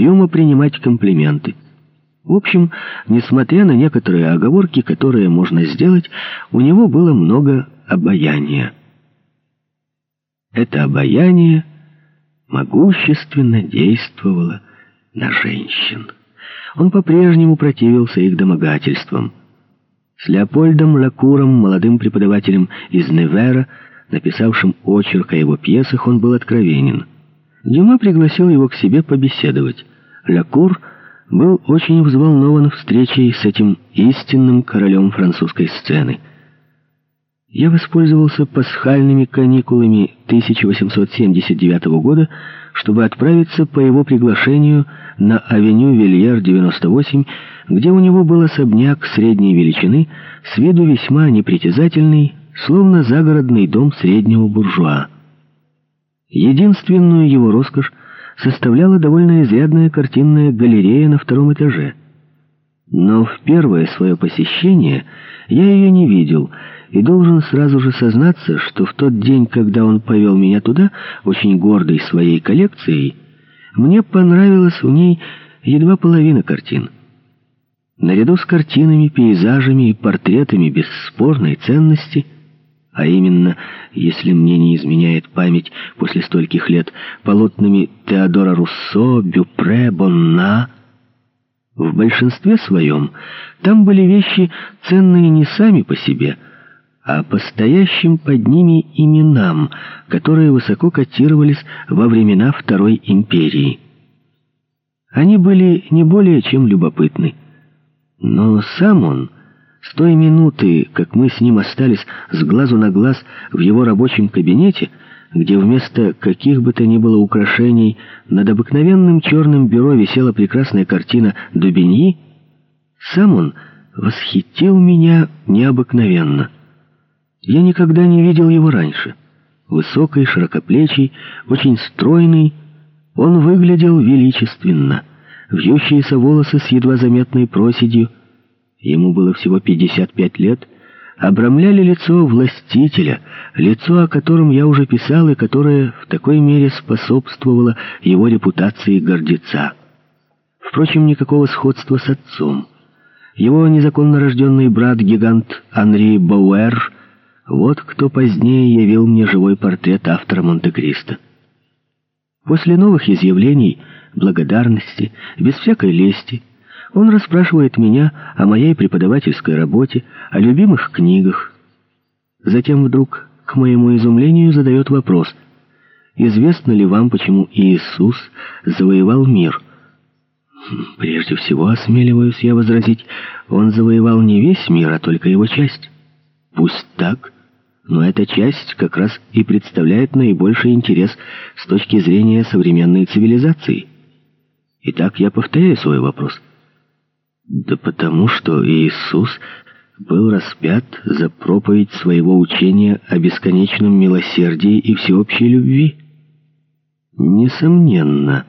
угрюмо принимать комплименты. В общем, несмотря на некоторые оговорки, которые можно сделать, у него было много обаяния. Это обаяние могущественно действовало на женщин. Он по-прежнему противился их домогательствам. С Леопольдом Лакуром, молодым преподавателем из Невера, написавшим очерк о его пьесах, он был откровенен. Дюма пригласил его к себе побеседовать. Лакур был очень взволнован встречей с этим истинным королем французской сцены. Я воспользовался пасхальными каникулами 1879 года, чтобы отправиться по его приглашению на авеню Вильер 98, где у него был особняк средней величины, с виду весьма непритязательный, словно загородный дом среднего буржуа. Единственную его роскошь составляла довольно изрядная картинная галерея на втором этаже. Но в первое свое посещение я ее не видел, и должен сразу же сознаться, что в тот день, когда он повел меня туда, очень гордый своей коллекцией, мне понравилась в ней едва половина картин. Наряду с картинами, пейзажами и портретами бесспорной ценности – а именно, если мне не изменяет память после стольких лет, полотнами Теодора Руссо, Бюпре, Бонна. В большинстве своем там были вещи, ценные не сами по себе, а по стоящим под ними именам, которые высоко котировались во времена Второй империи. Они были не более чем любопытны. Но сам он с той минуты, как мы с ним остались с глазу на глаз в его рабочем кабинете, где вместо каких бы то ни было украшений над обыкновенным черным бюро висела прекрасная картина Дубиньи, сам он восхитил меня необыкновенно. Я никогда не видел его раньше. Высокий, широкоплечий, очень стройный, он выглядел величественно. Вьющиеся волосы с едва заметной проседью — ему было всего 55 лет, обрамляли лицо властителя, лицо, о котором я уже писал и которое в такой мере способствовало его репутации гордеца. Впрочем, никакого сходства с отцом. Его незаконно рожденный брат-гигант Анри Бауэр — вот кто позднее явил мне живой портрет автора Монте-Кристо. После новых изъявлений, благодарности, без всякой лести — он расспрашивает меня о моей преподавательской работе, о любимых книгах. Затем вдруг, к моему изумлению, задает вопрос. «Известно ли вам, почему Иисус завоевал мир?» Прежде всего, осмеливаюсь я возразить, он завоевал не весь мир, а только его часть. Пусть так, но эта часть как раз и представляет наибольший интерес с точки зрения современной цивилизации. Итак, я повторяю свой вопрос. Да потому что Иисус был распят за проповедь своего учения о бесконечном милосердии и всеобщей любви. Несомненно.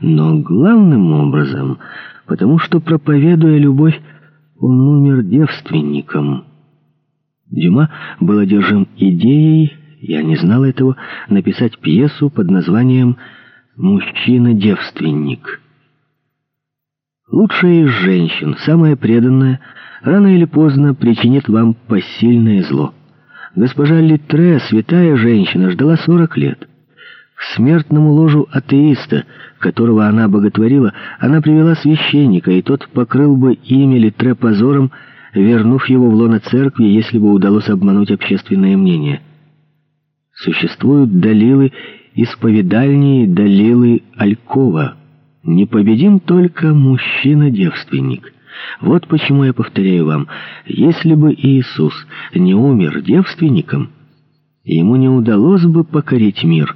Но главным образом, потому что, проповедуя любовь, он умер девственником. Дюма был одержим идеей, я не знал этого, написать пьесу под названием «Мужчина-девственник». Лучшая из женщин, самая преданная, рано или поздно причинит вам посильное зло. Госпожа Литре, святая женщина, ждала сорок лет. К смертному ложу атеиста, которого она боготворила, она привела священника, и тот покрыл бы имя Литре позором, вернув его в лоно церкви, если бы удалось обмануть общественное мнение. Существуют далилы исповедальние, далилы Алькова — Непобедим только мужчина-девственник. Вот почему я повторяю вам, если бы Иисус не умер девственником, ему не удалось бы покорить мир.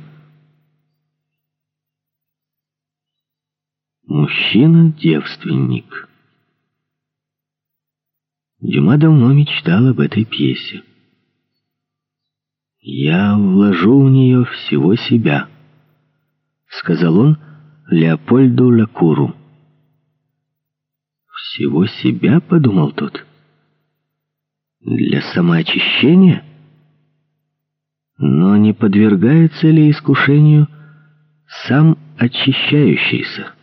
Мужчина-девственник. Дюма давно мечтал об этой пьесе. «Я вложу в нее всего себя», — сказал он, — Леопольду Лакуру. «Всего себя?» — подумал тот. «Для самоочищения?» Но не подвергается ли искушению сам очищающийся?